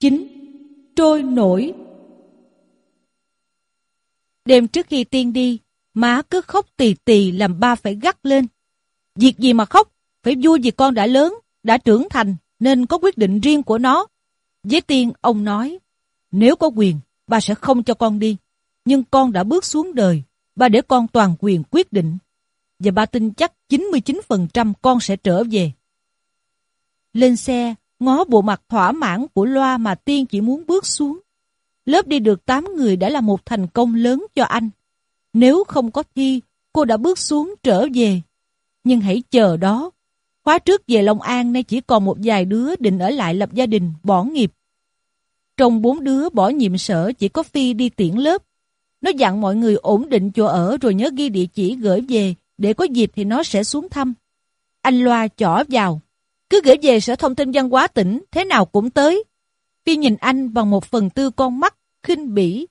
9. Trôi nổi Đêm trước khi tiên đi, má cứ khóc tì tì làm ba phải gắt lên. Việc gì mà khóc, phải vui vì con đã lớn, đã trưởng thành, nên có quyết định riêng của nó. Với tiên, ông nói, nếu có quyền, ba sẽ không cho con đi. Nhưng con đã bước xuống đời, ba để con toàn quyền quyết định. Và ba tin chắc 99% con sẽ trở về. Lên xe, ngó bộ mặt thỏa mãn của loa mà tiên chỉ muốn bước xuống. Lớp đi được 8 người đã là một thành công lớn cho anh. Nếu không có thi, cô đã bước xuống trở về. Nhưng hãy chờ đó. Khóa trước về Long An nay chỉ còn một vài đứa định ở lại lập gia đình, bỏ nghiệp. Trong bốn đứa bỏ nhiệm sở chỉ có Phi đi tiễn lớp. Nó dặn mọi người ổn định chỗ ở rồi nhớ ghi địa chỉ gửi về, để có dịp thì nó sẽ xuống thăm. Anh Loa chỏ vào. Cứ gửi về Sở Thông tin Văn hóa tỉnh, thế nào cũng tới. Phi nhìn anh bằng một phần tư con mắt, khinh bỉ.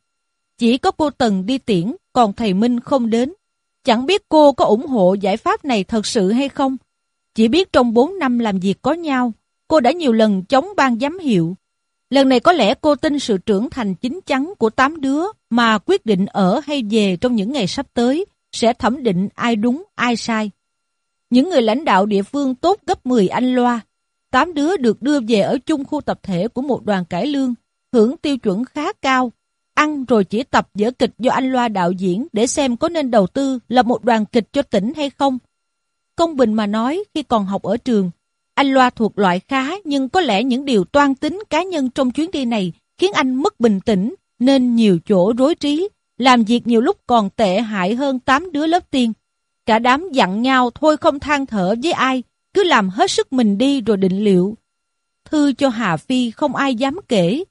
Chỉ có cô Tần đi tiễn, còn thầy Minh không đến. Chẳng biết cô có ủng hộ giải pháp này thật sự hay không. Chỉ biết trong 4 năm làm việc có nhau, cô đã nhiều lần chống ban giám hiệu. Lần này có lẽ cô tin sự trưởng thành chính chắn của tám đứa mà quyết định ở hay về trong những ngày sắp tới sẽ thẩm định ai đúng ai sai. Những người lãnh đạo địa phương tốt gấp 10 anh loa. Tám đứa được đưa về ở chung khu tập thể của một đoàn cải lương, hưởng tiêu chuẩn khá cao. Ăn rồi chỉ tập dở kịch do anh loa đạo diễn để xem có nên đầu tư là một đoàn kịch cho tỉnh hay không. Công bình mà nói khi còn học ở trường, anh Loa thuộc loại khá nhưng có lẽ những điều toan tính cá nhân trong chuyến đi này khiến anh mất bình tĩnh nên nhiều chỗ rối trí, làm việc nhiều lúc còn tệ hại hơn tám đứa lớp tiên. Cả đám dặn nhau thôi không than thở với ai, cứ làm hết sức mình đi rồi định liệu. Thư cho Hà Phi không ai dám kể.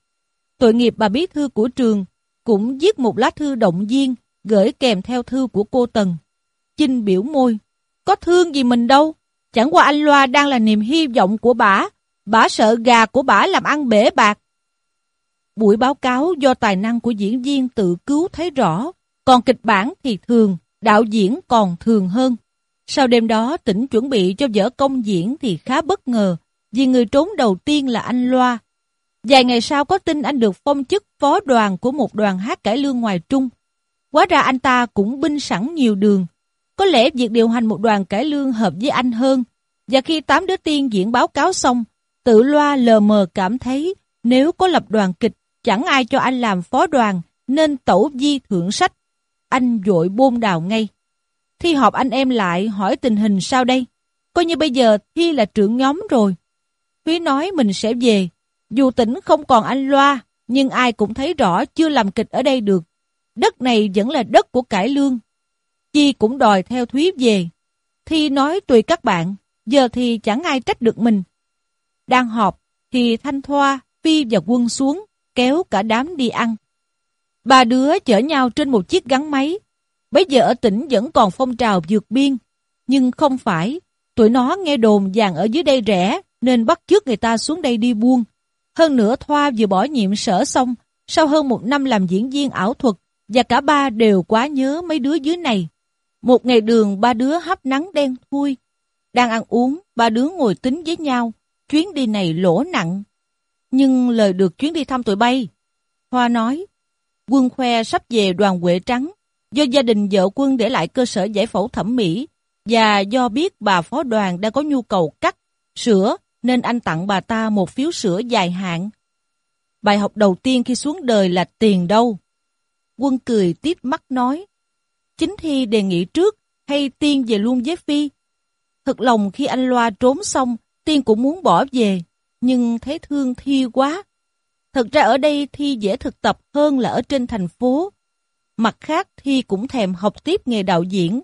Tội nghiệp bà bí thư của trường cũng viết một lá thư động viên gửi kèm theo thư của cô Tần. Chinh biểu môi, có thương gì mình đâu, chẳng qua anh Loa đang là niềm hy vọng của bà, bà sợ gà của bà làm ăn bể bạc. Buổi báo cáo do tài năng của diễn viên tự cứu thấy rõ, còn kịch bản thì thường, đạo diễn còn thường hơn. Sau đêm đó tỉnh chuẩn bị cho vở công diễn thì khá bất ngờ, vì người trốn đầu tiên là anh Loa. Vài ngày sau có tin anh được phong chức phó đoàn của một đoàn hát cải lương ngoài trung. Quá ra anh ta cũng binh sẵn nhiều đường. Có lẽ việc điều hành một đoàn cải lương hợp với anh hơn. Và khi tám đứa tiên diễn báo cáo xong, tự Loa lờ mờ cảm thấy nếu có lập đoàn kịch, chẳng ai cho anh làm phó đoàn, nên tẩu di thượng sách. Anh vội bôn đào ngay. Thi họp anh em lại hỏi tình hình sao đây? Coi như bây giờ Thi là trưởng nhóm rồi. Thúy nói mình sẽ về. Dù tỉnh không còn anh Loa, nhưng ai cũng thấy rõ chưa làm kịch ở đây được. Đất này vẫn là đất của cải lương. Chi cũng đòi theo Thúy về. Thi nói tùy các bạn, giờ thì chẳng ai trách được mình. Đang họp, thì Thanh Thoa, Phi và Quân xuống, kéo cả đám đi ăn. Ba đứa chở nhau trên một chiếc gắn máy, Bây giờ ở tỉnh vẫn còn phong trào vượt biên, nhưng không phải, tụi nó nghe đồn vàng ở dưới đây rẻ, nên bắt chước người ta xuống đây đi buôn. Hơn nữa Thoa vừa bỏ nhiệm sở xong, sau hơn một năm làm diễn viên ảo thuật, và cả ba đều quá nhớ mấy đứa dưới này. Một ngày đường ba đứa hấp nắng đen thui. Đang ăn uống, ba đứa ngồi tính với nhau, chuyến đi này lỗ nặng. Nhưng lời được chuyến đi thăm tụi bay. Hoa nói, quân khoe sắp về đoàn Huệ trắng, Do gia đình vợ quân để lại cơ sở giải phẫu thẩm mỹ và do biết bà phó đoàn đang có nhu cầu cắt, sửa nên anh tặng bà ta một phiếu sửa dài hạn. Bài học đầu tiên khi xuống đời là tiền đâu? Quân cười tít mắt nói, chính Thi đề nghị trước hay Tiên về luôn với Phi? Thật lòng khi anh Loa trốn xong, Tiên cũng muốn bỏ về, nhưng thấy thương Thi quá. Thật ra ở đây Thi dễ thực tập hơn là ở trên thành phố. Mặt khác Thi cũng thèm học tiếp nghề đạo diễn,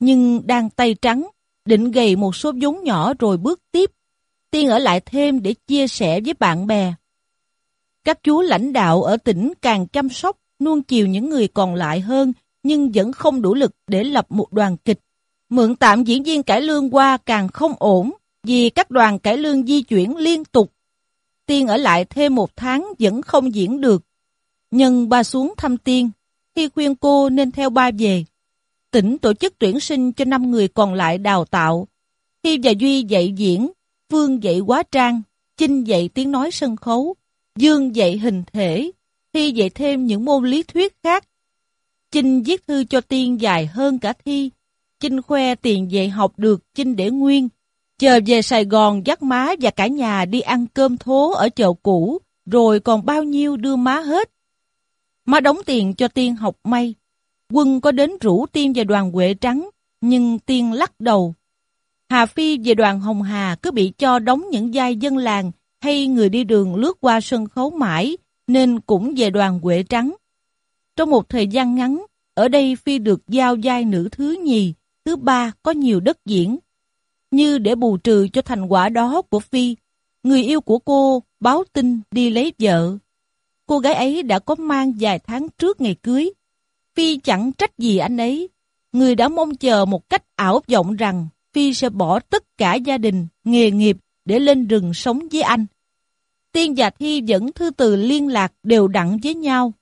nhưng đang tay trắng, định gầy một số vốn nhỏ rồi bước tiếp. Tiên ở lại thêm để chia sẻ với bạn bè. Các chú lãnh đạo ở tỉnh càng chăm sóc, nuông chiều những người còn lại hơn, nhưng vẫn không đủ lực để lập một đoàn kịch. Mượn tạm diễn viên cải lương qua càng không ổn, vì các đoàn cải lương di chuyển liên tục. Tiên ở lại thêm một tháng vẫn không diễn được. Nhân ba xuống thăm Tiên, khi khuyên cô nên theo ba về. Tỉnh tổ chức tuyển sinh cho 5 người còn lại đào tạo. Khi và Duy dạy diễn, Phương dạy quá trang, Chinh dạy tiếng nói sân khấu, Dương dạy hình thể, Thi dạy thêm những môn lý thuyết khác. Chinh viết thư cho Tiên dài hơn cả Thi. Chinh khoe tiền dạy học được Chinh để nguyên. Chờ về Sài Gòn dắt má và cả nhà đi ăn cơm thố ở chợ cũ, rồi còn bao nhiêu đưa má hết. Má đóng tiền cho Tiên học may. Quân có đến rủ Tiên và đoàn Huệ Trắng, nhưng Tiên lắc đầu. Hà Phi về đoàn Hồng Hà cứ bị cho đóng những vai dân làng hay người đi đường lướt qua sân khấu mãi, nên cũng về đoàn Huệ Trắng. Trong một thời gian ngắn, ở đây Phi được giao vai nữ thứ nhì, thứ ba có nhiều đất diễn. Như để bù trừ cho thành quả đó của Phi, người yêu của cô báo tin đi lấy vợ. Cô gái ấy đã có mang vài tháng trước ngày cưới. Phi chẳng trách gì anh ấy. Người đã mong chờ một cách ảo vọng rằng Phi sẽ bỏ tất cả gia đình, nghề nghiệp để lên rừng sống với anh. Tiên và Thi vẫn thư từ liên lạc đều đặn với nhau.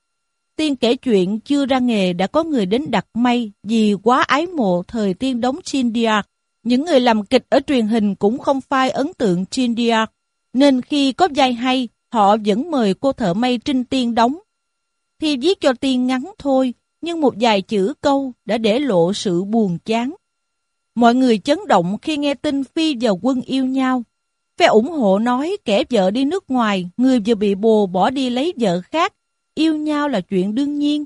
Tiên kể chuyện chưa ra nghề đã có người đến đặt may vì quá ái mộ thời Tiên đóng Chindiak. Những người làm kịch ở truyền hình cũng không phai ấn tượng Chindia, nên khi có vai hay, họ vẫn mời cô thợ may Trinh Tiên đóng. Thi viết cho Tiên ngắn thôi, nhưng một vài chữ câu đã để lộ sự buồn chán. Mọi người chấn động khi nghe tin Phi và Quân yêu nhau. Phe ủng hộ nói kẻ vợ đi nước ngoài, người vừa bị bồ bỏ đi lấy vợ khác, yêu nhau là chuyện đương nhiên.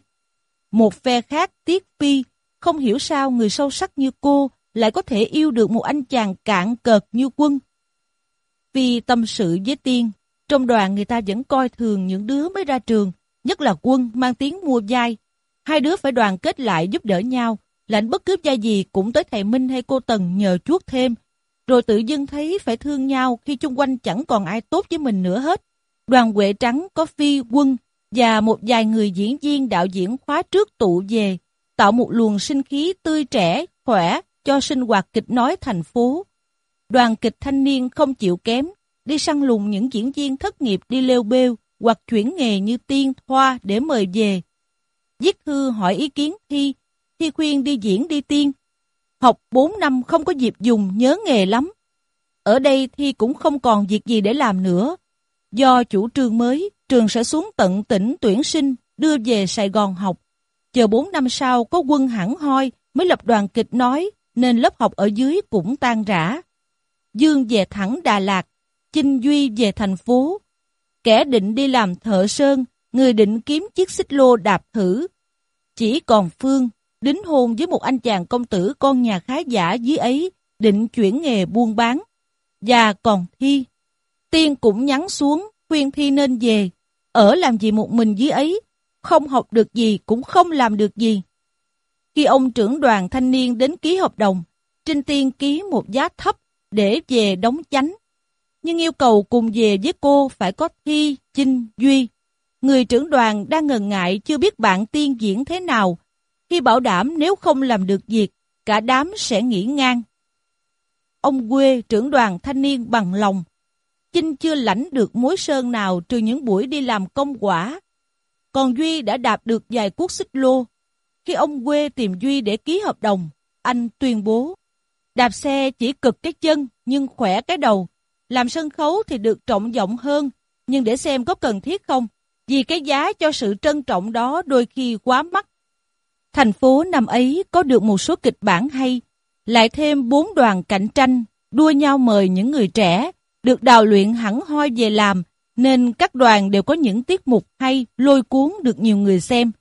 Một phe khác tiếc Phi, không hiểu sao người sâu sắc như cô lại có thể yêu được một anh chàng cạn cợt như quân. vì tâm sự với Tiên, trong đoàn người ta vẫn coi thường những đứa mới ra trường, nhất là quân mang tiếng mua dai Hai đứa phải đoàn kết lại giúp đỡ nhau, lãnh bất cứ gia gì cũng tới thầy Minh hay cô Tần nhờ chuốt thêm, rồi tự dưng thấy phải thương nhau khi chung quanh chẳng còn ai tốt với mình nữa hết. Đoàn Huệ Trắng có Phi, Quân và một vài người diễn viên đạo diễn khóa trước tụ về, tạo một luồng sinh khí tươi trẻ, khỏe cho sinh hoạt kịch nói thành phố. Đoàn kịch thanh niên không chịu kém, đi săn lùng những diễn viên thất nghiệp đi leo bêu hoặc chuyển nghề như tiên, hoa để mời về. Viết thư hỏi ý kiến Thi, Thi khuyên đi diễn đi tiên, Học 4 năm không có dịp dùng nhớ nghề lắm. Ở đây thi cũng không còn việc gì để làm nữa. Do chủ trương mới, trường sẽ xuống tận tỉnh tuyển sinh, đưa về Sài Gòn học. Chờ 4 năm sau có quân hẳn hoi mới lập đoàn kịch nói, nên lớp học ở dưới cũng tan rã. Dương về thẳng Đà Lạt, Chinh Duy về thành phố. Kẻ định đi làm thợ sơn, người định kiếm chiếc xích lô đạp thử. Chỉ còn Phương, đính hôn với một anh chàng công tử con nhà khá giả dưới ấy, định chuyển nghề buôn bán. Và còn Thi. Tiên cũng nhắn xuống, khuyên Thi nên về. Ở làm gì một mình dưới ấy, không học được gì cũng không làm được gì. Khi ông trưởng đoàn thanh niên đến ký hợp đồng, Trinh Tiên ký một giá thấp để về đóng chánh. Nhưng yêu cầu cùng về với cô phải có Thi, Chinh, Duy. Người trưởng đoàn đang ngần ngại chưa biết bạn tiên diễn thế nào khi bảo đảm nếu không làm được việc, cả đám sẽ nghỉ ngang. Ông quê trưởng đoàn thanh niên bằng lòng. Chinh chưa lãnh được mối sơn nào trừ những buổi đi làm công quả. Còn Duy đã đạp được vài cuốc xích lô. Khi ông quê tìm Duy để ký hợp đồng, anh tuyên bố. Đạp xe chỉ cực cái chân nhưng khỏe cái đầu. Làm sân khấu thì được trọng vọng hơn, nhưng để xem có cần thiết không. Vì cái giá cho sự trân trọng đó đôi khi quá mắc. Thành phố năm ấy có được một số kịch bản hay, lại thêm bốn đoàn cạnh tranh, đua nhau mời những người trẻ, được đào luyện hẳn hoi về làm, nên các đoàn đều có những tiết mục hay, lôi cuốn được nhiều người xem.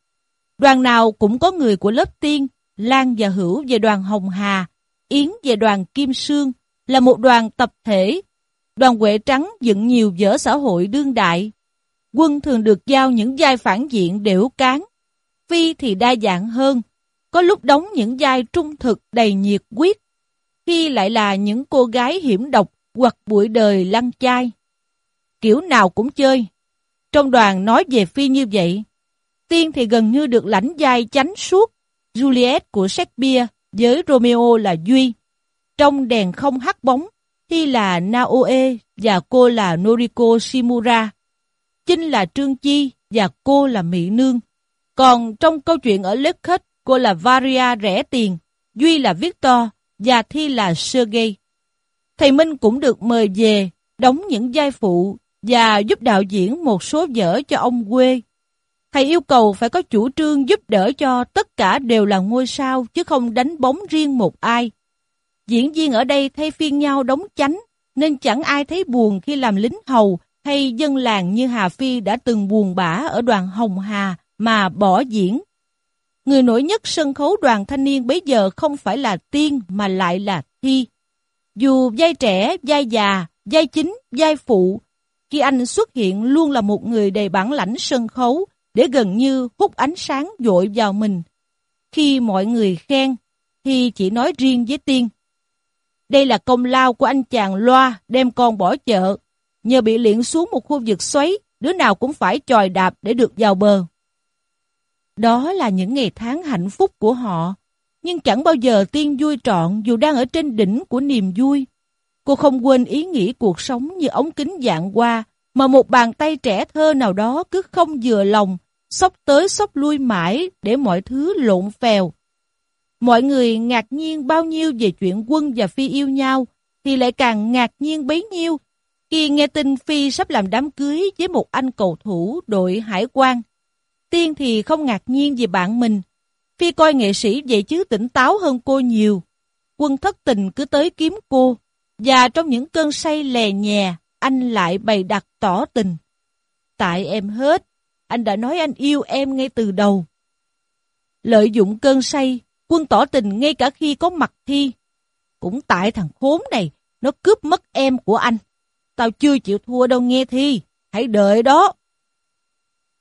Đoàn nào cũng có người của lớp tiên, Lan và Hữu về đoàn Hồng Hà, Yến về đoàn Kim Sương, là một đoàn tập thể. Đoàn Huệ Trắng dựng nhiều vở xã hội đương đại. Quân thường được giao những vai phản diện đểu cán, Phi thì đa dạng hơn, có lúc đóng những vai trung thực đầy nhiệt quyết, khi lại là những cô gái hiểm độc hoặc bụi đời lăng chai. Kiểu nào cũng chơi. Trong đoàn nói về Phi như vậy, Tiên thì gần như được lãnh vai chánh suốt, Juliet của Shakespeare với Romeo là Duy. Trong đèn không hắt bóng, Thi là Naoe và cô là Noriko Shimura. Chinh là Trương Chi và cô là Mỹ Nương. Còn trong câu chuyện ở Lekut, cô là Varia rẻ tiền, Duy là Victor và Thi là Sergei. Thầy Minh cũng được mời về đóng những vai phụ và giúp đạo diễn một số vở cho ông quê. Thầy yêu cầu phải có chủ trương giúp đỡ cho tất cả đều là ngôi sao chứ không đánh bóng riêng một ai. Diễn viên ở đây thay phiên nhau đóng chánh nên chẳng ai thấy buồn khi làm lính hầu hay dân làng như Hà Phi đã từng buồn bã ở đoàn Hồng Hà mà bỏ diễn. Người nổi nhất sân khấu đoàn thanh niên bấy giờ không phải là tiên mà lại là thi. Dù vai trẻ, vai già, vai chính, vai phụ, khi anh xuất hiện luôn là một người đầy bản lãnh sân khấu để gần như hút ánh sáng dội vào mình. Khi mọi người khen, thì chỉ nói riêng với tiên. Đây là công lao của anh chàng loa đem con bỏ chợ. Nhờ bị liễn xuống một khu vực xoáy, đứa nào cũng phải chòi đạp để được vào bờ. Đó là những ngày tháng hạnh phúc của họ. Nhưng chẳng bao giờ tiên vui trọn dù đang ở trên đỉnh của niềm vui. Cô không quên ý nghĩ cuộc sống như ống kính dạng qua, mà một bàn tay trẻ thơ nào đó cứ không vừa lòng, sóc tới sóc lui mãi để mọi thứ lộn phèo. Mọi người ngạc nhiên bao nhiêu về chuyện quân và Phi yêu nhau, thì lại càng ngạc nhiên bấy nhiêu khi nghe tin Phi sắp làm đám cưới với một anh cầu thủ đội hải quan. Tiên thì không ngạc nhiên vì bạn mình. Phi coi nghệ sĩ vậy chứ tỉnh táo hơn cô nhiều. Quân thất tình cứ tới kiếm cô. Và trong những cơn say lè nhè, anh lại bày đặt tỏ tình. Tại em hết, anh đã nói anh yêu em ngay từ đầu. Lợi dụng cơn say, quân tỏ tình ngay cả khi có mặt thi. Cũng tại thằng khốn này, nó cướp mất em của anh. Tao chưa chịu thua đâu nghe thi, hãy đợi đó.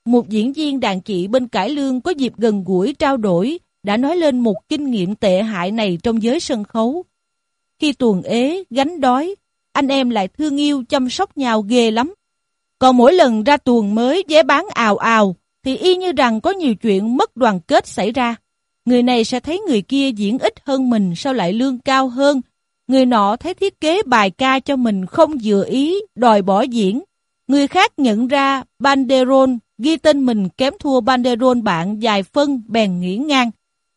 Một diễn viên đàn chị bên cải lương có dịp gần gũi trao đổi đã nói lên một kinh nghiệm tệ hại này trong giới sân khấu. Khi tuần ế, gánh đói, anh em lại thương yêu chăm sóc nhau ghê lắm. Còn mỗi lần ra tuần mới vé bán ào ào, thì y như rằng có nhiều chuyện mất đoàn kết xảy ra. Người này sẽ thấy người kia diễn ít hơn mình sao lại lương cao hơn. Người nọ thấy thiết kế bài ca cho mình không vừa ý, đòi bỏ diễn. Người khác nhận ra banderol ghi tên mình kém thua banderol bạn dài phân bèn nghỉ ngang.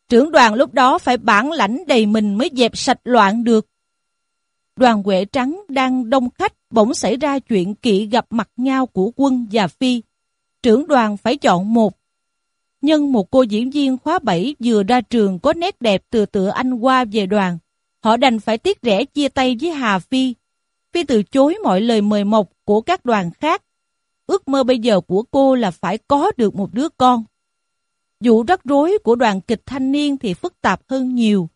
Trưởng đoàn lúc đó phải bản lãnh đầy mình mới dẹp sạch loạn được. Đoàn quệ trắng đang đông khách, bỗng xảy ra chuyện kỵ gặp mặt nhau của quân và phi. Trưởng đoàn phải chọn một. Nhân một cô diễn viên khóa 7 vừa ra trường có nét đẹp từ tựa anh qua về đoàn. Họ đành phải tiếc rẻ chia tay với Hà Phi. Phi từ chối mọi lời mời mọc của các đoàn khác ước mơ bây giờ của cô là phải có được một đứa con. Vụ rắc rối của đoàn kịch thanh niên thì phức tạp hơn nhiều.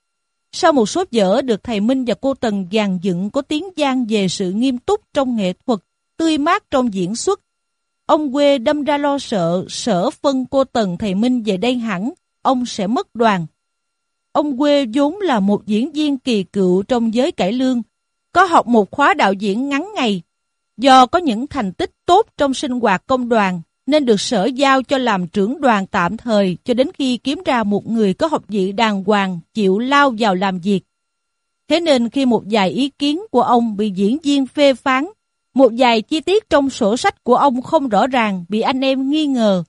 Sau một số vở được thầy Minh và cô Tần dàn dựng có tiếng gian về sự nghiêm túc trong nghệ thuật, tươi mát trong diễn xuất, ông quê đâm ra lo sợ sở phân cô Tần thầy Minh về đây hẳn, ông sẽ mất đoàn. Ông quê vốn là một diễn viên kỳ cựu trong giới cải lương, có học một khóa đạo diễn ngắn ngày Do có những thành tích tốt trong sinh hoạt công đoàn, nên được sở giao cho làm trưởng đoàn tạm thời cho đến khi kiếm ra một người có học vị đàng hoàng chịu lao vào làm việc. Thế nên khi một vài ý kiến của ông bị diễn viên phê phán, một vài chi tiết trong sổ sách của ông không rõ ràng bị anh em nghi ngờ,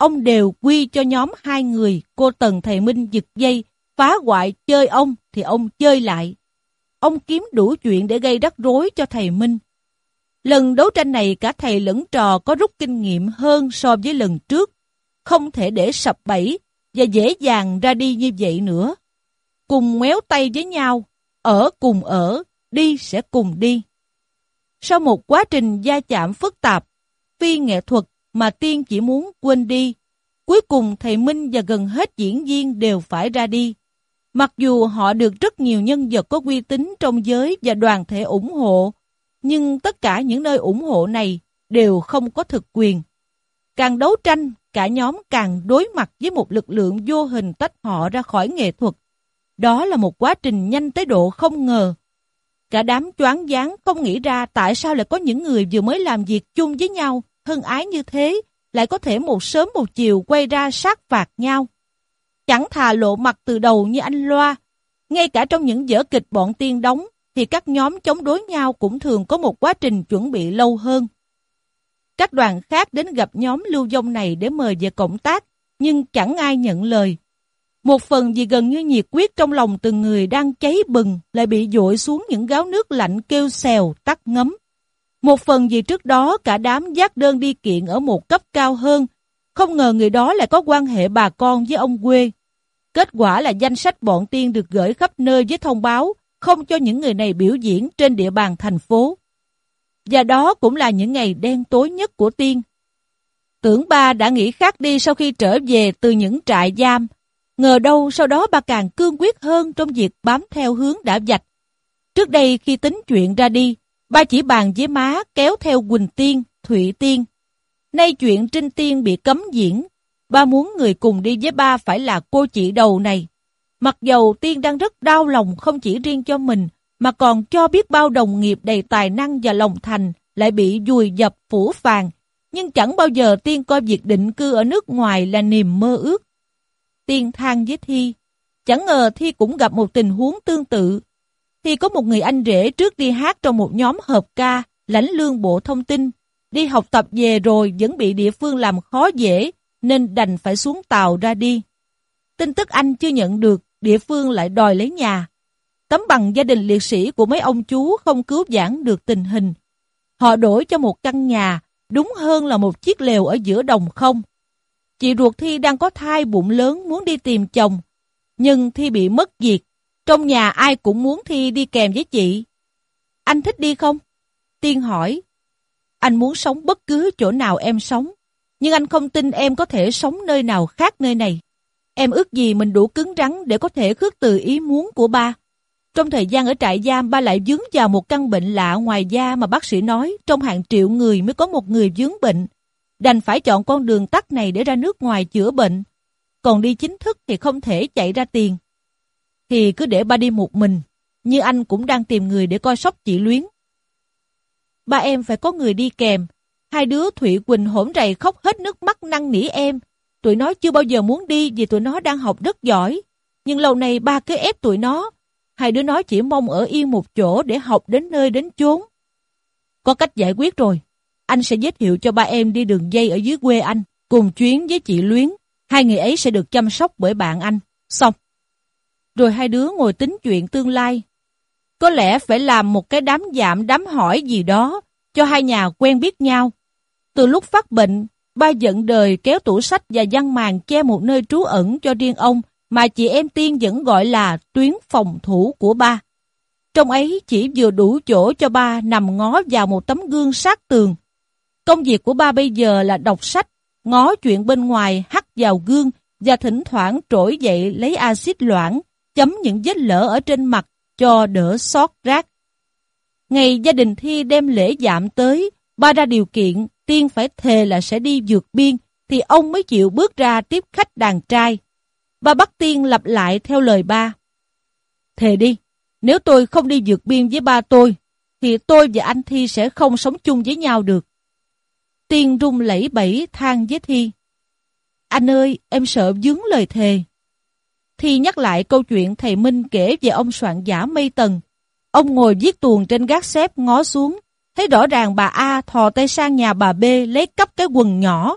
ông đều quy cho nhóm hai người, cô Tần Thầy Minh giật dây, phá hoại chơi ông thì ông chơi lại. Ông kiếm đủ chuyện để gây rắc rối cho thầy Minh, Lần đấu tranh này cả thầy lẫn trò có rút kinh nghiệm hơn so với lần trước. Không thể để sập bẫy và dễ dàng ra đi như vậy nữa. Cùng méo tay với nhau, ở cùng ở, đi sẽ cùng đi. Sau một quá trình gia chạm phức tạp, phi nghệ thuật mà tiên chỉ muốn quên đi, cuối cùng thầy Minh và gần hết diễn viên đều phải ra đi. Mặc dù họ được rất nhiều nhân vật có uy tín trong giới và đoàn thể ủng hộ, nhưng tất cả những nơi ủng hộ này đều không có thực quyền. Càng đấu tranh, cả nhóm càng đối mặt với một lực lượng vô hình tách họ ra khỏi nghệ thuật. Đó là một quá trình nhanh tới độ không ngờ. Cả đám choáng váng không nghĩ ra tại sao lại có những người vừa mới làm việc chung với nhau, thân ái như thế, lại có thể một sớm một chiều quay ra sát phạt nhau. Chẳng thà lộ mặt từ đầu như anh Loa, ngay cả trong những vở kịch bọn tiên đóng, thì các nhóm chống đối nhau cũng thường có một quá trình chuẩn bị lâu hơn. Các đoàn khác đến gặp nhóm lưu dông này để mời về cộng tác, nhưng chẳng ai nhận lời. Một phần vì gần như nhiệt quyết trong lòng từng người đang cháy bừng lại bị dội xuống những gáo nước lạnh kêu xèo tắt ngấm. Một phần vì trước đó cả đám giác đơn đi kiện ở một cấp cao hơn, không ngờ người đó lại có quan hệ bà con với ông quê. Kết quả là danh sách bọn tiên được gửi khắp nơi với thông báo không cho những người này biểu diễn trên địa bàn thành phố. Và đó cũng là những ngày đen tối nhất của tiên. Tưởng ba đã nghĩ khác đi sau khi trở về từ những trại giam. Ngờ đâu sau đó ba càng cương quyết hơn trong việc bám theo hướng đã dạch. Trước đây khi tính chuyện ra đi, ba chỉ bàn với má kéo theo Quỳnh Tiên, Thụy Tiên. Nay chuyện Trinh Tiên bị cấm diễn, ba muốn người cùng đi với ba phải là cô chị đầu này. Mặc dầu Tiên đang rất đau lòng không chỉ riêng cho mình, mà còn cho biết bao đồng nghiệp đầy tài năng và lòng thành lại bị dùi dập phủ phàng, nhưng chẳng bao giờ Tiên coi việc định cư ở nước ngoài là niềm mơ ước. Tiên than với Thi, chẳng ngờ Thi cũng gặp một tình huống tương tự. Thi có một người anh rể trước đi hát trong một nhóm hợp ca, lãnh lương bộ thông tin, đi học tập về rồi vẫn bị địa phương làm khó dễ, nên đành phải xuống tàu ra đi. Tin tức anh chưa nhận được, địa phương lại đòi lấy nhà. Tấm bằng gia đình liệt sĩ của mấy ông chú không cứu giãn được tình hình. Họ đổi cho một căn nhà, đúng hơn là một chiếc lều ở giữa đồng không. Chị ruột Thi đang có thai bụng lớn muốn đi tìm chồng, nhưng Thi bị mất việc. Trong nhà ai cũng muốn Thi đi kèm với chị. Anh thích đi không? Tiên hỏi. Anh muốn sống bất cứ chỗ nào em sống, nhưng anh không tin em có thể sống nơi nào khác nơi này. Em ước gì mình đủ cứng rắn để có thể khước từ ý muốn của ba. Trong thời gian ở trại giam, ba lại dướng vào một căn bệnh lạ ngoài da mà bác sĩ nói trong hàng triệu người mới có một người dướng bệnh. Đành phải chọn con đường tắt này để ra nước ngoài chữa bệnh. Còn đi chính thức thì không thể chạy ra tiền. Thì cứ để ba đi một mình, như anh cũng đang tìm người để coi sóc chị Luyến. Ba em phải có người đi kèm. Hai đứa Thụy Quỳnh hỗn rầy khóc hết nước mắt năn nỉ em. Tụi nó chưa bao giờ muốn đi vì tụi nó đang học rất giỏi. Nhưng lâu nay ba cứ ép tụi nó. Hai đứa nó chỉ mong ở yên một chỗ để học đến nơi đến chốn. Có cách giải quyết rồi. Anh sẽ giới thiệu cho ba em đi đường dây ở dưới quê anh, cùng chuyến với chị Luyến. Hai người ấy sẽ được chăm sóc bởi bạn anh. Xong. Rồi hai đứa ngồi tính chuyện tương lai. Có lẽ phải làm một cái đám giảm đám hỏi gì đó cho hai nhà quen biết nhau. Từ lúc phát bệnh, ba giận đời kéo tủ sách và văn màn che một nơi trú ẩn cho riêng ông mà chị em Tiên vẫn gọi là tuyến phòng thủ của ba. Trong ấy chỉ vừa đủ chỗ cho ba nằm ngó vào một tấm gương sát tường. Công việc của ba bây giờ là đọc sách, ngó chuyện bên ngoài hắt vào gương và thỉnh thoảng trỗi dậy lấy axit loãng, chấm những vết lỡ ở trên mặt cho đỡ xót rác. Ngày gia đình Thi đem lễ giảm tới, ba ra điều kiện Tiên phải thề là sẽ đi vượt biên, thì ông mới chịu bước ra tiếp khách đàn trai. Ba bắt Tiên lặp lại theo lời ba. Thề đi, nếu tôi không đi vượt biên với ba tôi, thì tôi và anh Thi sẽ không sống chung với nhau được. Tiên rung lẫy bẫy than với Thi. Anh ơi, em sợ dướng lời thề. Thi nhắc lại câu chuyện thầy Minh kể về ông soạn giả mây tầng. Ông ngồi viết tuồng trên gác xếp ngó xuống, thấy rõ ràng bà A thò tay sang nhà bà B lấy cắp cái quần nhỏ.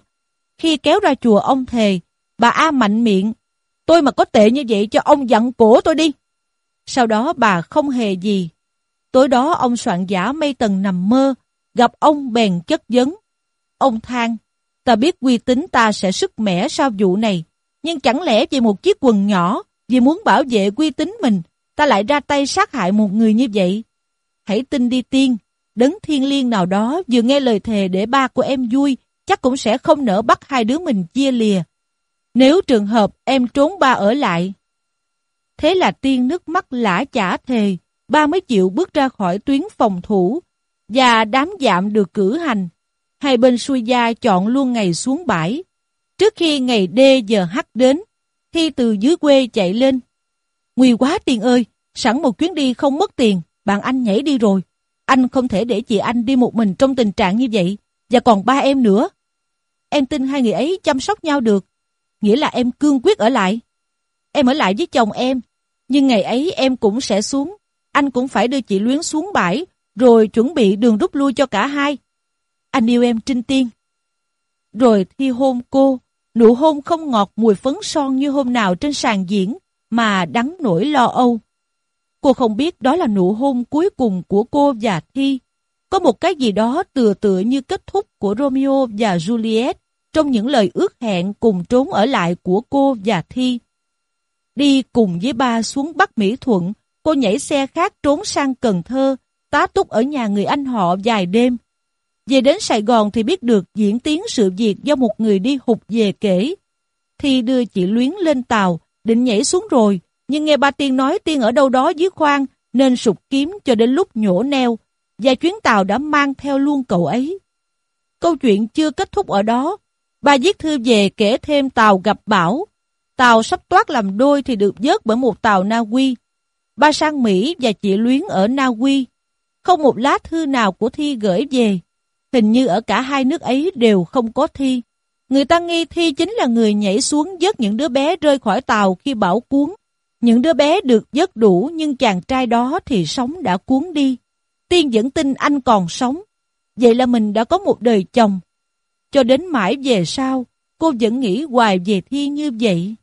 Khi kéo ra chùa ông thề, bà A mạnh miệng, tôi mà có tệ như vậy cho ông dặn cổ tôi đi. Sau đó bà không hề gì. Tối đó ông soạn giả mây tầng nằm mơ, gặp ông bèn chất vấn. Ông than, ta biết uy tín ta sẽ sức mẻ sau vụ này, nhưng chẳng lẽ vì một chiếc quần nhỏ, vì muốn bảo vệ uy tín mình, ta lại ra tay sát hại một người như vậy? Hãy tin đi tiên, đấng thiên liêng nào đó vừa nghe lời thề để ba của em vui, chắc cũng sẽ không nỡ bắt hai đứa mình chia lìa. Nếu trường hợp em trốn ba ở lại. Thế là tiên nước mắt lã chả thề, ba mới chịu bước ra khỏi tuyến phòng thủ, và đám dạm được cử hành. Hai bên xuôi gia chọn luôn ngày xuống bãi. Trước khi ngày D giờ H đến, Thi từ dưới quê chạy lên. Nguy quá tiền ơi, sẵn một chuyến đi không mất tiền, bạn anh nhảy đi rồi. Anh không thể để chị anh đi một mình trong tình trạng như vậy, và còn ba em nữa. Em tin hai người ấy chăm sóc nhau được, nghĩa là em cương quyết ở lại. Em ở lại với chồng em, nhưng ngày ấy em cũng sẽ xuống. Anh cũng phải đưa chị Luyến xuống bãi, rồi chuẩn bị đường rút lui cho cả hai. Anh yêu em trinh tiên. Rồi thi hôn cô, nụ hôn không ngọt mùi phấn son như hôm nào trên sàn diễn, mà đắng nỗi lo âu. Cô không biết đó là nụ hôn cuối cùng của cô và Thi. Có một cái gì đó tựa tựa như kết thúc của Romeo và Juliet trong những lời ước hẹn cùng trốn ở lại của cô và Thi. Đi cùng với ba xuống Bắc Mỹ Thuận, cô nhảy xe khác trốn sang Cần Thơ, tá túc ở nhà người anh họ vài đêm. Về đến Sài Gòn thì biết được diễn tiến sự việc do một người đi hụt về kể. Thi đưa chị Luyến lên tàu, định nhảy xuống rồi, nhưng nghe ba Tiên nói Tiên ở đâu đó dưới khoang, nên sụp kiếm cho đến lúc nhổ neo, và chuyến tàu đã mang theo luôn cậu ấy. Câu chuyện chưa kết thúc ở đó, Bà viết thư về kể thêm tàu gặp bão. Tàu sắp toát làm đôi thì được vớt bởi một tàu Na Uy. Ba sang Mỹ và chị Luyến ở Na Uy. Không một lá thư nào của Thi gửi về. Hình như ở cả hai nước ấy đều không có Thi. Người ta nghi Thi chính là người nhảy xuống vớt những đứa bé rơi khỏi tàu khi bão cuốn. Những đứa bé được vớt đủ nhưng chàng trai đó thì sống đã cuốn đi. Tiên vẫn tin anh còn sống. Vậy là mình đã có một đời chồng, cho đến mãi về sau, cô vẫn nghĩ hoài về Thi như vậy.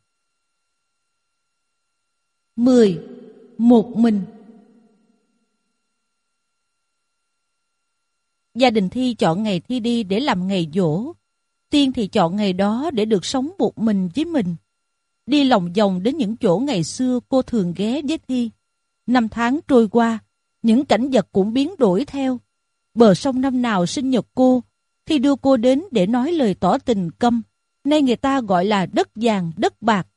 10. Một mình Gia đình Thi chọn ngày Thi đi để làm ngày dỗ. Tiên thì chọn ngày đó để được sống một mình với mình. Đi lòng vòng đến những chỗ ngày xưa cô thường ghé với Thi. Năm tháng trôi qua, những cảnh vật cũng biến đổi theo. Bờ sông năm nào sinh nhật cô, Thi đưa cô đến để nói lời tỏ tình câm. Nay người ta gọi là đất vàng, đất bạc.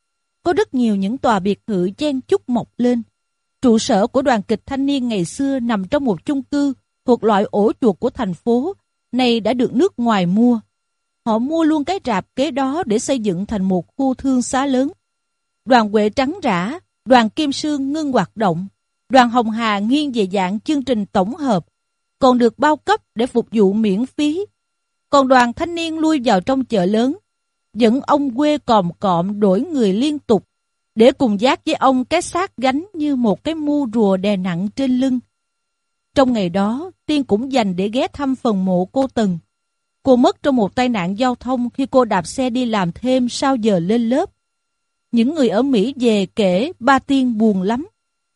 Có rất nhiều những tòa biệt thự chen chúc mọc lên. Trụ sở của đoàn kịch thanh niên ngày xưa nằm trong một chung cư thuộc loại ổ chuột của thành phố, nay đã được nước ngoài mua. Họ mua luôn cái rạp kế đó để xây dựng thành một khu thương xá lớn. Đoàn Huệ trắng rã, đoàn Kim Sương ngưng hoạt động, đoàn Hồng Hà nghiêng về dạng chương trình tổng hợp, còn được bao cấp để phục vụ miễn phí còn đoàn thanh niên lui vào trong chợ lớn, dẫn ông quê còm cọm đổi người liên tục, để cùng giác với ông cái xác gánh như một cái mu rùa đè nặng trên lưng. Trong ngày đó, Tiên cũng dành để ghé thăm phần mộ cô Tần. Cô mất trong một tai nạn giao thông khi cô đạp xe đi làm thêm sau giờ lên lớp. Những người ở Mỹ về kể ba Tiên buồn lắm.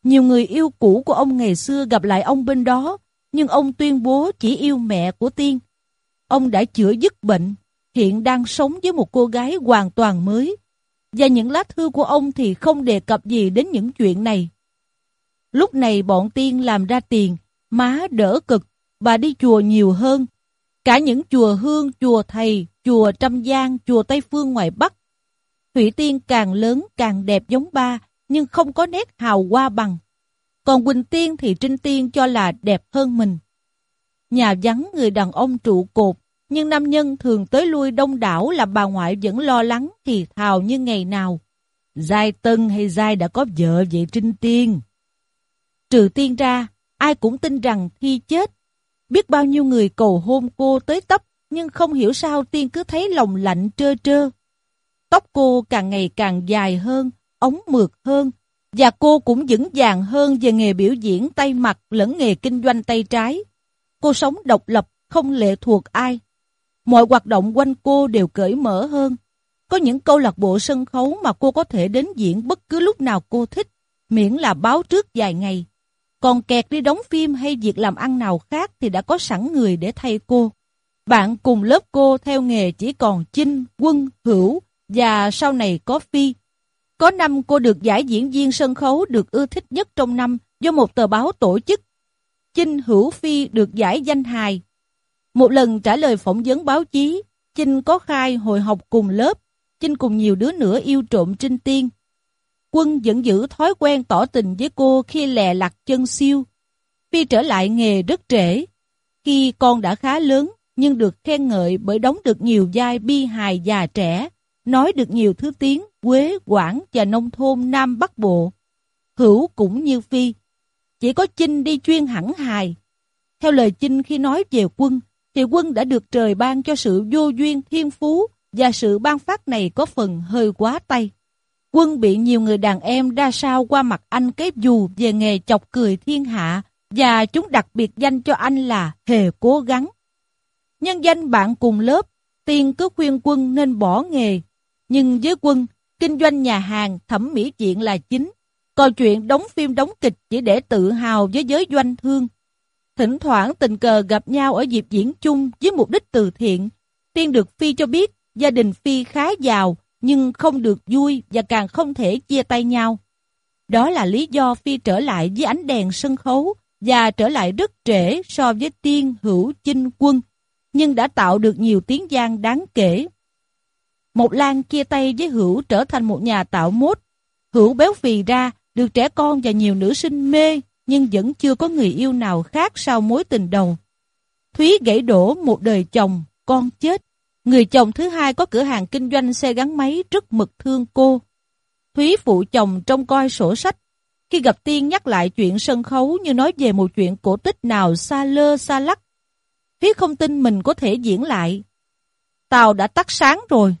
Nhiều người yêu cũ của ông ngày xưa gặp lại ông bên đó, nhưng ông tuyên bố chỉ yêu mẹ của Tiên. Ông đã chữa dứt bệnh, hiện đang sống với một cô gái hoàn toàn mới. Và những lá thư của ông thì không đề cập gì đến những chuyện này. Lúc này bọn tiên làm ra tiền, má đỡ cực, bà đi chùa nhiều hơn. Cả những chùa hương, chùa thầy, chùa trăm giang, chùa Tây Phương ngoài Bắc. Thủy Tiên càng lớn càng đẹp giống ba, nhưng không có nét hào hoa bằng. Còn Quỳnh Tiên thì Trinh Tiên cho là đẹp hơn mình. Nhà vắng người đàn ông trụ cột, nhưng nam nhân thường tới lui đông đảo là bà ngoại vẫn lo lắng thì thào như ngày nào. Giai Tân hay Giai đã có vợ vậy Trinh Tiên? Trừ Tiên ra, ai cũng tin rằng Thi chết. Biết bao nhiêu người cầu hôn cô tới tấp, nhưng không hiểu sao Tiên cứ thấy lòng lạnh trơ trơ. Tóc cô càng ngày càng dài hơn, ống mượt hơn, và cô cũng vững vàng hơn về nghề biểu diễn tay mặt lẫn nghề kinh doanh tay trái. Cô sống độc lập, không lệ thuộc ai. Mọi hoạt động quanh cô đều cởi mở hơn. Có những câu lạc bộ sân khấu mà cô có thể đến diễn bất cứ lúc nào cô thích, miễn là báo trước vài ngày. Còn kẹt đi đóng phim hay việc làm ăn nào khác thì đã có sẵn người để thay cô. Bạn cùng lớp cô theo nghề chỉ còn Chinh, Quân, Hữu và sau này có Phi. Có năm cô được giải diễn viên sân khấu được ưa thích nhất trong năm do một tờ báo tổ chức Chinh Hữu Phi được giải danh hài. Một lần trả lời phỏng vấn báo chí, Chinh có khai hồi học cùng lớp, Chinh cùng nhiều đứa nữa yêu trộm Trinh Tiên. Quân vẫn giữ thói quen tỏ tình với cô khi lè lặt chân siêu. Phi trở lại nghề rất trễ. Khi con đã khá lớn, nhưng được khen ngợi bởi đóng được nhiều vai bi hài già trẻ, nói được nhiều thứ tiếng Quế, Quảng và nông thôn Nam Bắc Bộ. Hữu cũng như Phi, chỉ có Chinh đi chuyên hẳn hài. Theo lời Chinh khi nói về quân, thì quân đã được trời ban cho sự vô duyên thiên phú và sự ban phát này có phần hơi quá tay. Quân bị nhiều người đàn em đa sao qua mặt anh kép dù về nghề chọc cười thiên hạ và chúng đặc biệt danh cho anh là Hề Cố Gắng. Nhân danh bạn cùng lớp, Tiên cứ khuyên quân nên bỏ nghề. Nhưng với quân, kinh doanh nhà hàng, thẩm mỹ viện là chính. Còn chuyện đóng phim đóng kịch chỉ để tự hào với giới doanh thương. Thỉnh thoảng tình cờ gặp nhau ở dịp diễn chung với mục đích từ thiện. Tiên được Phi cho biết gia đình Phi khá giàu nhưng không được vui và càng không thể chia tay nhau. Đó là lý do Phi trở lại với ánh đèn sân khấu và trở lại rất trễ so với tiên hữu chinh quân, nhưng đã tạo được nhiều tiếng gian đáng kể. Một Lan chia tay với Hữu trở thành một nhà tạo mốt. Hữu béo phì ra, được trẻ con và nhiều nữ sinh mê, nhưng vẫn chưa có người yêu nào khác sau mối tình đầu. Thúy gãy đổ một đời chồng, con chết. Người chồng thứ hai có cửa hàng kinh doanh xe gắn máy rất mực thương cô. Thúy phụ chồng trong coi sổ sách. Khi gặp Tiên nhắc lại chuyện sân khấu như nói về một chuyện cổ tích nào xa lơ xa lắc. Thúy không tin mình có thể diễn lại. Tàu đã tắt sáng rồi.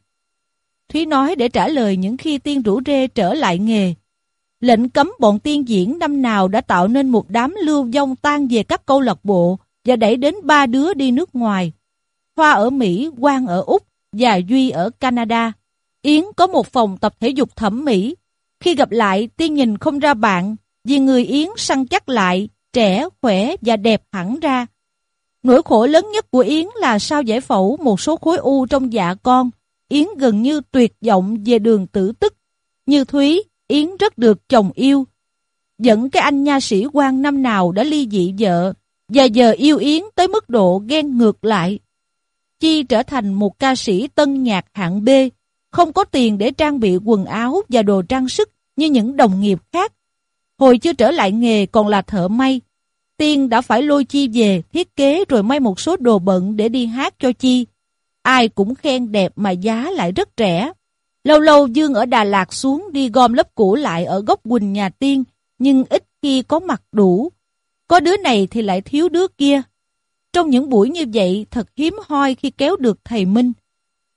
Thúy nói để trả lời những khi Tiên rủ rê trở lại nghề. Lệnh cấm bọn tiên diễn năm nào đã tạo nên một đám lưu vong tan về các câu lạc bộ và đẩy đến ba đứa đi nước ngoài. Hoa ở Mỹ, Quang ở Úc và Duy ở Canada. Yến có một phòng tập thể dục thẩm mỹ. Khi gặp lại, tiên nhìn không ra bạn, vì người Yến săn chắc lại, trẻ, khỏe và đẹp hẳn ra. Nỗi khổ lớn nhất của Yến là sau giải phẫu một số khối u trong dạ con. Yến gần như tuyệt vọng về đường tử tức. Như Thúy, Yến rất được chồng yêu. Dẫn cái anh nha sĩ quan năm nào đã ly dị vợ, và giờ yêu Yến tới mức độ ghen ngược lại. Chi trở thành một ca sĩ tân nhạc hạng B, không có tiền để trang bị quần áo và đồ trang sức như những đồng nghiệp khác. Hồi chưa trở lại nghề còn là thợ may. Tiên đã phải lôi Chi về thiết kế rồi may một số đồ bận để đi hát cho Chi. Ai cũng khen đẹp mà giá lại rất rẻ. Lâu lâu Dương ở Đà Lạt xuống đi gom lớp cũ lại ở góc Quỳnh nhà Tiên, nhưng ít khi có mặt đủ. Có đứa này thì lại thiếu đứa kia. Trong những buổi như vậy thật hiếm hoi khi kéo được thầy Minh.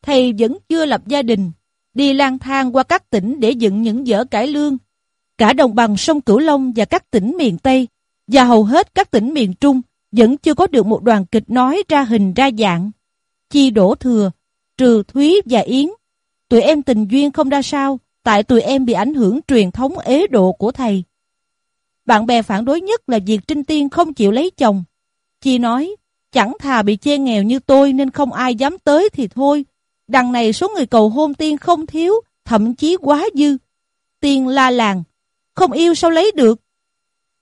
Thầy vẫn chưa lập gia đình, đi lang thang qua các tỉnh để dựng những dở cải lương. Cả đồng bằng sông Cửu Long và các tỉnh miền Tây, và hầu hết các tỉnh miền Trung vẫn chưa có được một đoàn kịch nói ra hình ra dạng. Chi đổ thừa, trừ Thúy và Yến Tụi em tình duyên không ra sao, tại tụi em bị ảnh hưởng truyền thống ế độ của thầy. Bạn bè phản đối nhất là việc Trinh Tiên không chịu lấy chồng. Chi nói, chẳng thà bị chê nghèo như tôi nên không ai dám tới thì thôi. Đằng này số người cầu hôn Tiên không thiếu, thậm chí quá dư. Tiên la làng, không yêu sao lấy được.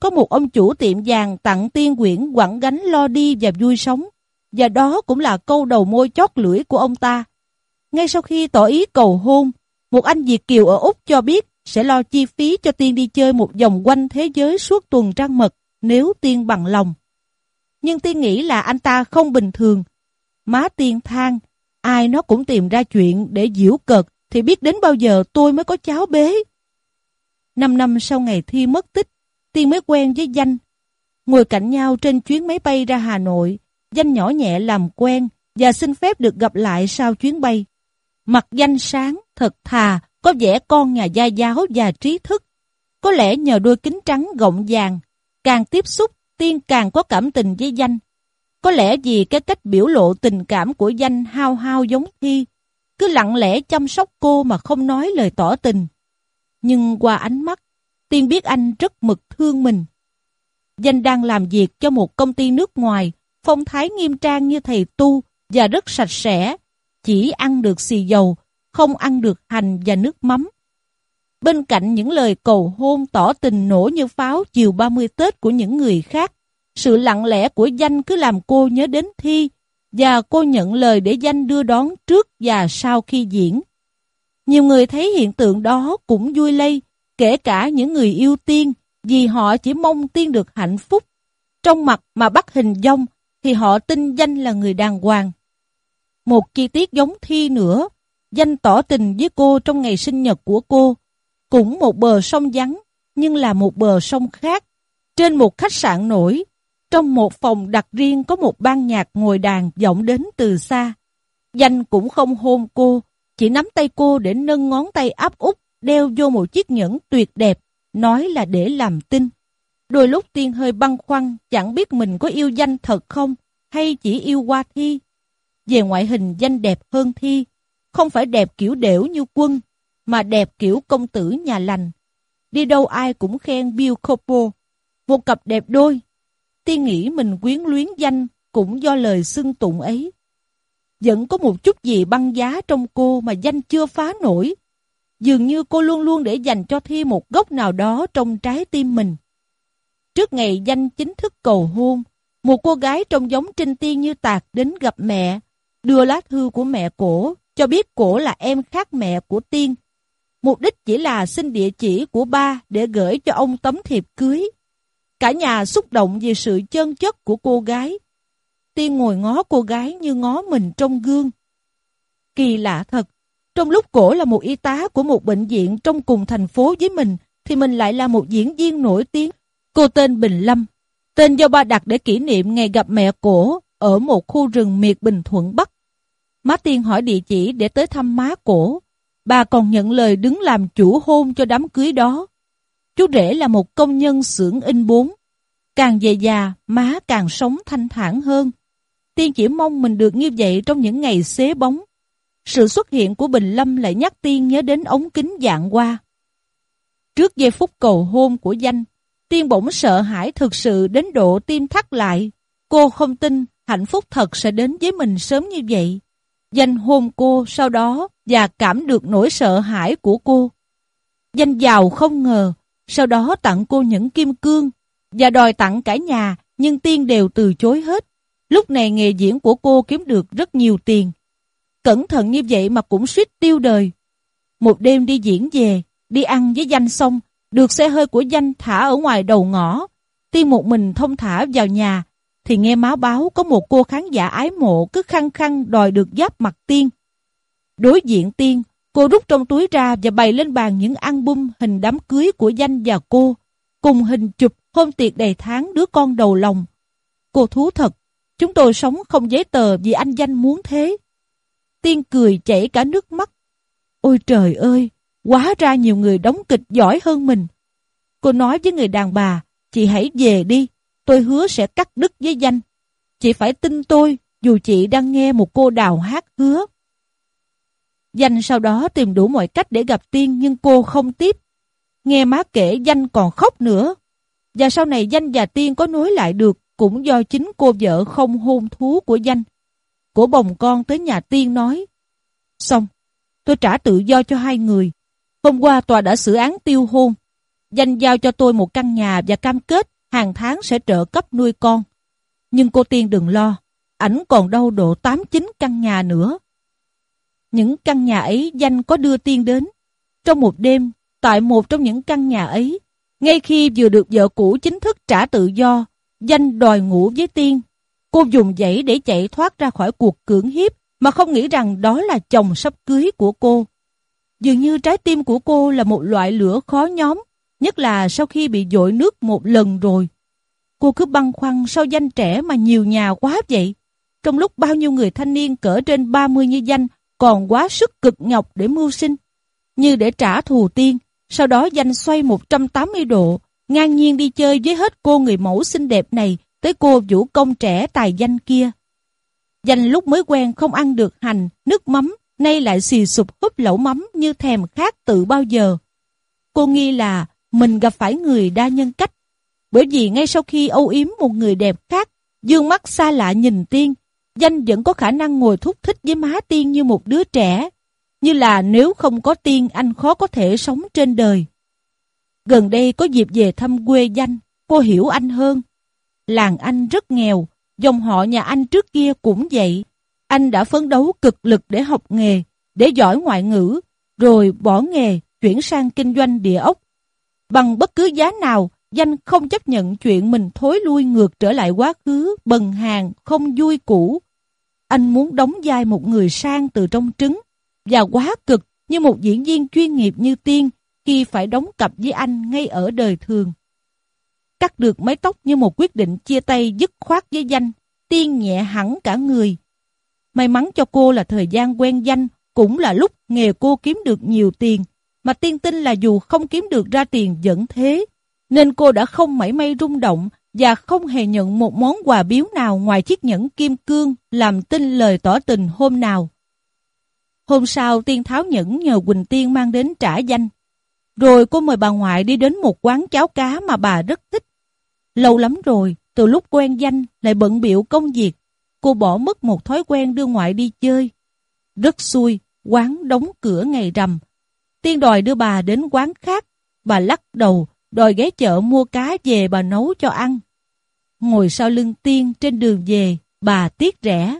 Có một ông chủ tiệm vàng tặng Tiên quyển quẳng gánh lo đi và vui sống. Và đó cũng là câu đầu môi chót lưỡi của ông ta. Ngay sau khi tỏ ý cầu hôn, một anh Việt Kiều ở Úc cho biết sẽ lo chi phí cho Tiên đi chơi một vòng quanh thế giới suốt tuần trăng mật nếu Tiên bằng lòng. Nhưng Tiên nghĩ là anh ta không bình thường. Má Tiên than, ai nó cũng tìm ra chuyện để diễu cợt thì biết đến bao giờ tôi mới có cháu bế. Năm năm sau ngày thi mất tích, Tiên mới quen với Danh. Ngồi cạnh nhau trên chuyến máy bay ra Hà Nội, Danh nhỏ nhẹ làm quen và xin phép được gặp lại sau chuyến bay. Mặt danh sáng, thật thà, có vẻ con nhà gia giáo và trí thức. Có lẽ nhờ đôi kính trắng gọng vàng, càng tiếp xúc, tiên càng có cảm tình với danh. Có lẽ vì cái cách biểu lộ tình cảm của danh hao hao giống thi, cứ lặng lẽ chăm sóc cô mà không nói lời tỏ tình. Nhưng qua ánh mắt, tiên biết anh rất mực thương mình. Danh đang làm việc cho một công ty nước ngoài, phong thái nghiêm trang như thầy tu và rất sạch sẽ, chỉ ăn được xì dầu, không ăn được hành và nước mắm. Bên cạnh những lời cầu hôn tỏ tình nổ như pháo chiều 30 Tết của những người khác, sự lặng lẽ của danh cứ làm cô nhớ đến Thi, và cô nhận lời để danh đưa đón trước và sau khi diễn. Nhiều người thấy hiện tượng đó cũng vui lây, kể cả những người yêu tiên, vì họ chỉ mong tiên được hạnh phúc. Trong mặt mà bắt hình dong, thì họ tin danh là người đàng hoàng. Một chi tiết giống thi nữa, danh tỏ tình với cô trong ngày sinh nhật của cô. Cũng một bờ sông vắng, nhưng là một bờ sông khác. Trên một khách sạn nổi, trong một phòng đặt riêng có một ban nhạc ngồi đàn vọng đến từ xa. Danh cũng không hôn cô, chỉ nắm tay cô để nâng ngón tay áp út, đeo vô một chiếc nhẫn tuyệt đẹp, nói là để làm tin. Đôi lúc tiên hơi băn khoăn, chẳng biết mình có yêu danh thật không, hay chỉ yêu qua thi. Về ngoại hình danh đẹp hơn Thi, không phải đẹp kiểu đểu như quân, mà đẹp kiểu công tử nhà lành. Đi đâu ai cũng khen Bill Coppo, một cặp đẹp đôi. Tiên nghĩ mình quyến luyến danh cũng do lời xưng tụng ấy. Vẫn có một chút gì băng giá trong cô mà danh chưa phá nổi. Dường như cô luôn luôn để dành cho Thi một góc nào đó trong trái tim mình. Trước ngày danh chính thức cầu hôn, một cô gái trông giống Trinh Tiên như tạc đến gặp mẹ, đưa lá thư của mẹ cổ, cho biết cổ là em khác mẹ của Tiên. Mục đích chỉ là xin địa chỉ của ba để gửi cho ông tấm thiệp cưới. Cả nhà xúc động vì sự chân chất của cô gái. Tiên ngồi ngó cô gái như ngó mình trong gương. Kỳ lạ thật, trong lúc cổ là một y tá của một bệnh viện trong cùng thành phố với mình, thì mình lại là một diễn viên nổi tiếng. Cô tên Bình Lâm, tên do ba đặt để kỷ niệm ngày gặp mẹ cổ ở một khu rừng miệt Bình Thuận Bắc. Má Tiên hỏi địa chỉ để tới thăm má cổ. Bà còn nhận lời đứng làm chủ hôn cho đám cưới đó. Chú rể là một công nhân xưởng in bốn. Càng về già, má càng sống thanh thản hơn. Tiên chỉ mong mình được như vậy trong những ngày xế bóng. Sự xuất hiện của Bình Lâm lại nhắc Tiên nhớ đến ống kính dạng qua. Trước giây phút cầu hôn của danh, Tiên bỗng sợ hãi thực sự đến độ tim thắt lại. Cô không tin hạnh phúc thật sẽ đến với mình sớm như vậy. Danh hôn cô sau đó và cảm được nỗi sợ hãi của cô. Danh giàu không ngờ, sau đó tặng cô những kim cương và đòi tặng cả nhà nhưng Tiên đều từ chối hết. Lúc này nghề diễn của cô kiếm được rất nhiều tiền. Cẩn thận như vậy mà cũng suýt tiêu đời. Một đêm đi diễn về, đi ăn với danh xong, được xe hơi của danh thả ở ngoài đầu ngõ. Tiên một mình thông thả vào nhà, thì nghe máu báo có một cô khán giả ái mộ cứ khăng khăng đòi được giáp mặt Tiên. Đối diện Tiên, cô rút trong túi ra và bày lên bàn những album hình đám cưới của danh và cô, cùng hình chụp hôm tiệc đầy tháng đứa con đầu lòng. Cô thú thật, chúng tôi sống không giấy tờ vì anh danh muốn thế. Tiên cười chảy cả nước mắt. Ôi trời ơi, quá ra nhiều người đóng kịch giỏi hơn mình. Cô nói với người đàn bà, chị hãy về đi, tôi hứa sẽ cắt đứt với danh. Chị phải tin tôi, dù chị đang nghe một cô đào hát hứa. Danh sau đó tìm đủ mọi cách để gặp Tiên nhưng cô không tiếp. Nghe má kể Danh còn khóc nữa. Và sau này Danh và Tiên có nối lại được cũng do chính cô vợ không hôn thú của Danh. Của bồng con tới nhà Tiên nói. Xong, tôi trả tự do cho hai người. Hôm qua tòa đã xử án tiêu hôn. Danh giao cho tôi một căn nhà và cam kết hàng tháng sẽ trợ cấp nuôi con. Nhưng cô Tiên đừng lo, ảnh còn đâu độ 8-9 căn nhà nữa. Những căn nhà ấy danh có đưa Tiên đến. Trong một đêm, tại một trong những căn nhà ấy, ngay khi vừa được vợ cũ chính thức trả tự do, danh đòi ngủ với Tiên. Cô dùng dãy để chạy thoát ra khỏi cuộc cưỡng hiếp mà không nghĩ rằng đó là chồng sắp cưới của cô. Dường như trái tim của cô là một loại lửa khó nhóm, nhất là sau khi bị dội nước một lần rồi. Cô cứ băn khoăn sao danh trẻ mà nhiều nhà quá vậy. Trong lúc bao nhiêu người thanh niên cỡ trên 30 như danh còn quá sức cực nhọc để mưu sinh. Như để trả thù tiên, sau đó danh xoay 180 độ, ngang nhiên đi chơi với hết cô người mẫu xinh đẹp này tới cô vũ công trẻ tài danh kia. Danh lúc mới quen không ăn được hành, nước mắm, nay lại xì sụp húp lẩu mắm như thèm khát tự bao giờ. Cô nghi là mình gặp phải người đa nhân cách. Bởi vì ngay sau khi âu yếm một người đẹp khác, dương mắt xa lạ nhìn Tiên, Danh vẫn có khả năng ngồi thúc thích với má Tiên như một đứa trẻ. Như là nếu không có Tiên anh khó có thể sống trên đời. Gần đây có dịp về thăm quê Danh, cô hiểu anh hơn. Làng anh rất nghèo, dòng họ nhà anh trước kia cũng vậy. Anh đã phấn đấu cực lực để học nghề, để giỏi ngoại ngữ, rồi bỏ nghề, chuyển sang kinh doanh địa ốc. Bằng bất cứ giá nào, Danh không chấp nhận chuyện mình thối lui ngược trở lại quá khứ, bần hàng, không vui cũ. Anh muốn đóng vai một người sang từ trong trứng, và quá cực như một diễn viên chuyên nghiệp như Tiên khi phải đóng cặp với anh ngay ở đời thường. Cắt được mái tóc như một quyết định chia tay dứt khoát với danh, Tiên nhẹ hẳn cả người. May mắn cho cô là thời gian quen danh, cũng là lúc nghề cô kiếm được nhiều tiền, mà Tiên tin là dù không kiếm được ra tiền vẫn thế, nên cô đã không mảy may rung động và không hề nhận một món quà biếu nào ngoài chiếc nhẫn kim cương làm tin lời tỏ tình hôm nào. Hôm sau Tiên tháo nhẫn nhờ Quỳnh Tiên mang đến trả danh. Rồi cô mời bà ngoại đi đến một quán cháo cá mà bà rất thích. Lâu lắm rồi, từ lúc quen danh lại bận biểu công việc, cô bỏ mất một thói quen đưa ngoại đi chơi. Rất xui, quán đóng cửa ngày rằm. Tiên đòi đưa bà đến quán khác, bà lắc đầu, đòi ghé chợ mua cá về bà nấu cho ăn. Ngồi sau lưng tiên trên đường về, bà tiếc rẻ.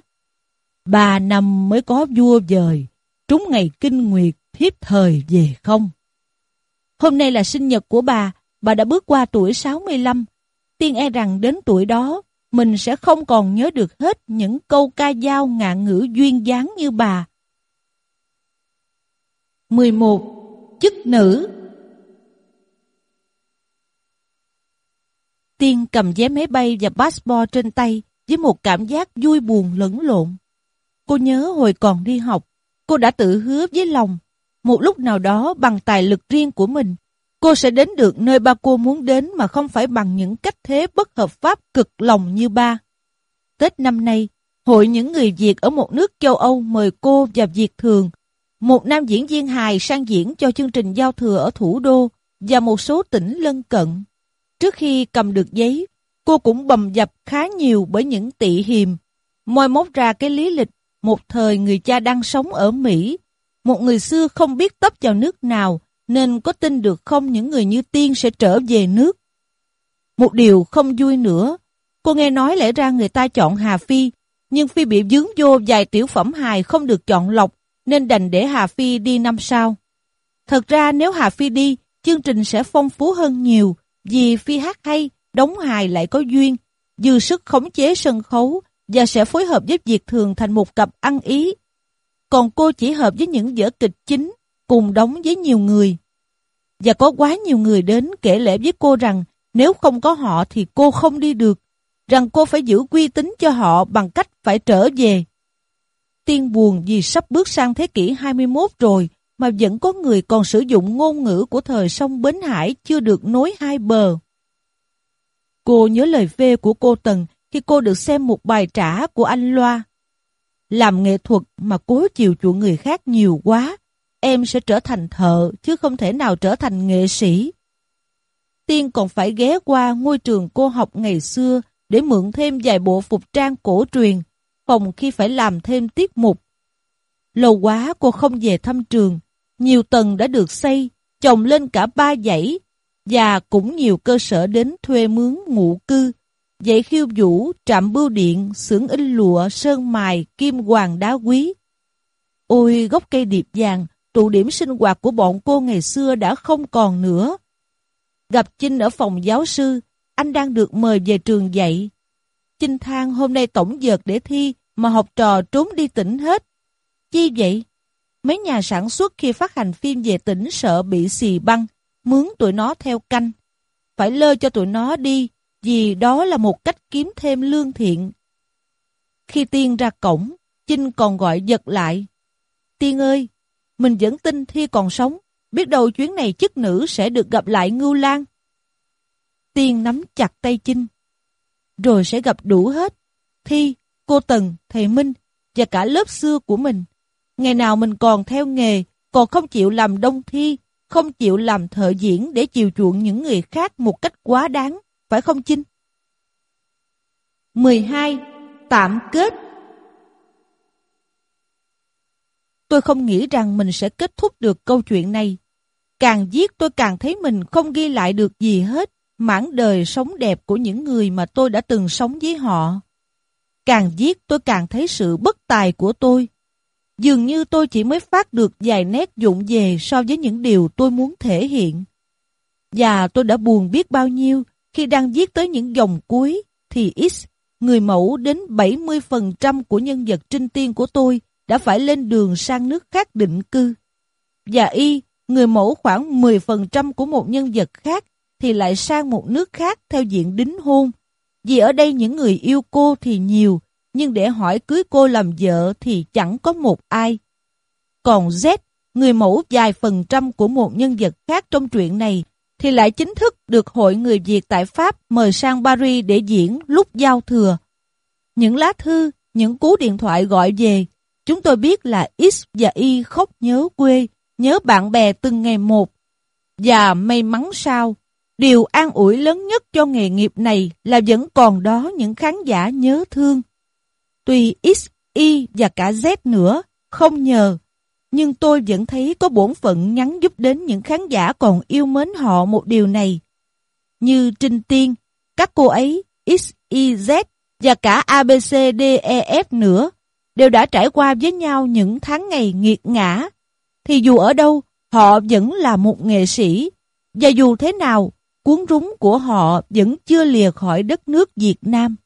bà năm mới có vua dời, trúng ngày kinh nguyệt, thiếp thời về không. Hôm nay là sinh nhật của bà, bà đã bước qua tuổi 65. Tiên e rằng đến tuổi đó, mình sẽ không còn nhớ được hết những câu ca dao ngạn ngữ duyên dáng như bà. 11. Chức nữ Tiên cầm vé máy bay và passport trên tay với một cảm giác vui buồn lẫn lộn. Cô nhớ hồi còn đi học, cô đã tự hứa với lòng, một lúc nào đó bằng tài lực riêng của mình, cô sẽ đến được nơi ba cô muốn đến mà không phải bằng những cách thế bất hợp pháp cực lòng như ba. Tết năm nay, Hội những người Việt ở một nước châu Âu mời cô và Việt Thường, một nam diễn viên hài sang diễn cho chương trình giao thừa ở thủ đô và một số tỉnh lân cận. Trước khi cầm được giấy, cô cũng bầm dập khá nhiều bởi những tị hiềm, moi móc ra cái lý lịch một thời người cha đang sống ở Mỹ. Một người xưa không biết tấp vào nước nào, nên có tin được không những người như tiên sẽ trở về nước. Một điều không vui nữa, cô nghe nói lẽ ra người ta chọn Hà Phi, nhưng Phi bị dướng vô vài tiểu phẩm hài không được chọn lọc, nên đành để Hà Phi đi năm sau. Thật ra nếu Hà Phi đi, chương trình sẽ phong phú hơn nhiều, vì Phi hát hay, đóng hài lại có duyên, dư sức khống chế sân khấu và sẽ phối hợp với việc Thường thành một cặp ăn ý. Còn cô chỉ hợp với những vở kịch chính, cùng đóng với nhiều người. Và có quá nhiều người đến kể lẽ với cô rằng nếu không có họ thì cô không đi được, rằng cô phải giữ uy tín cho họ bằng cách phải trở về. Tiên buồn vì sắp bước sang thế kỷ 21 rồi mà vẫn có người còn sử dụng ngôn ngữ của thời sông Bến Hải chưa được nối hai bờ. Cô nhớ lời phê của cô Tần khi cô được xem một bài trả của anh Loa. Làm nghệ thuật mà cố chiều chuộng người khác nhiều quá, em sẽ trở thành thợ chứ không thể nào trở thành nghệ sĩ. Tiên còn phải ghé qua ngôi trường cô học ngày xưa để mượn thêm vài bộ phục trang cổ truyền, phòng khi phải làm thêm tiết mục. Lâu quá cô không về thăm trường, nhiều tầng đã được xây, chồng lên cả ba dãy, và cũng nhiều cơ sở đến thuê mướn ngụ cư, dãy khiêu vũ, trạm bưu điện, xưởng in lụa, sơn mài, kim hoàng đá quý. Ôi gốc cây điệp vàng, tụ điểm sinh hoạt của bọn cô ngày xưa đã không còn nữa. Gặp Chinh ở phòng giáo sư, anh đang được mời về trường dạy. Chinh thang hôm nay tổng dợt để thi mà học trò trốn đi tỉnh hết. Chi vậy? Mấy nhà sản xuất khi phát hành phim về tỉnh sợ bị xì băng, mướn tụi nó theo canh. Phải lơ cho tụi nó đi, vì đó là một cách kiếm thêm lương thiện. Khi Tiên ra cổng, Chinh còn gọi giật lại. Tiên ơi, mình vẫn tin Thi còn sống, biết đâu chuyến này chức nữ sẽ được gặp lại Ngưu Lan. Tiên nắm chặt tay Chinh, rồi sẽ gặp đủ hết. Thi, cô Tần, thầy Minh và cả lớp xưa của mình. Ngày nào mình còn theo nghề, còn không chịu làm đông thi, không chịu làm thợ diễn để chiều chuộng những người khác một cách quá đáng, phải không Chinh? 12. Tạm kết Tôi không nghĩ rằng mình sẽ kết thúc được câu chuyện này. Càng viết tôi càng thấy mình không ghi lại được gì hết mãn đời sống đẹp của những người mà tôi đã từng sống với họ. Càng viết tôi càng thấy sự bất tài của tôi. Dường như tôi chỉ mới phát được vài nét dụng về so với những điều tôi muốn thể hiện. Và tôi đã buồn biết bao nhiêu khi đang viết tới những dòng cuối thì X, người mẫu đến 70% của nhân vật trinh tiên của tôi đã phải lên đường sang nước khác định cư. Và Y, người mẫu khoảng 10% của một nhân vật khác thì lại sang một nước khác theo diện đính hôn. Vì ở đây những người yêu cô thì nhiều, nhưng để hỏi cưới cô làm vợ thì chẳng có một ai. Còn Z, người mẫu vài phần trăm của một nhân vật khác trong truyện này, thì lại chính thức được Hội Người Việt tại Pháp mời sang Paris để diễn lúc giao thừa. Những lá thư, những cú điện thoại gọi về, chúng tôi biết là X và Y khóc nhớ quê, nhớ bạn bè từng ngày một. Và may mắn sao, Điều an ủi lớn nhất cho nghề nghiệp này là vẫn còn đó những khán giả nhớ thương. Tuy X, Y và cả Z nữa không nhờ, nhưng tôi vẫn thấy có bổn phận nhắn giúp đến những khán giả còn yêu mến họ một điều này. Như Trinh Tiên, các cô ấy X, Y, Z và cả ABCDEF D, E, F nữa đều đã trải qua với nhau những tháng ngày nghiệt ngã. Thì dù ở đâu, họ vẫn là một nghệ sĩ. Và dù thế nào, cuốn rúng của họ vẫn chưa lìa khỏi đất nước Việt Nam.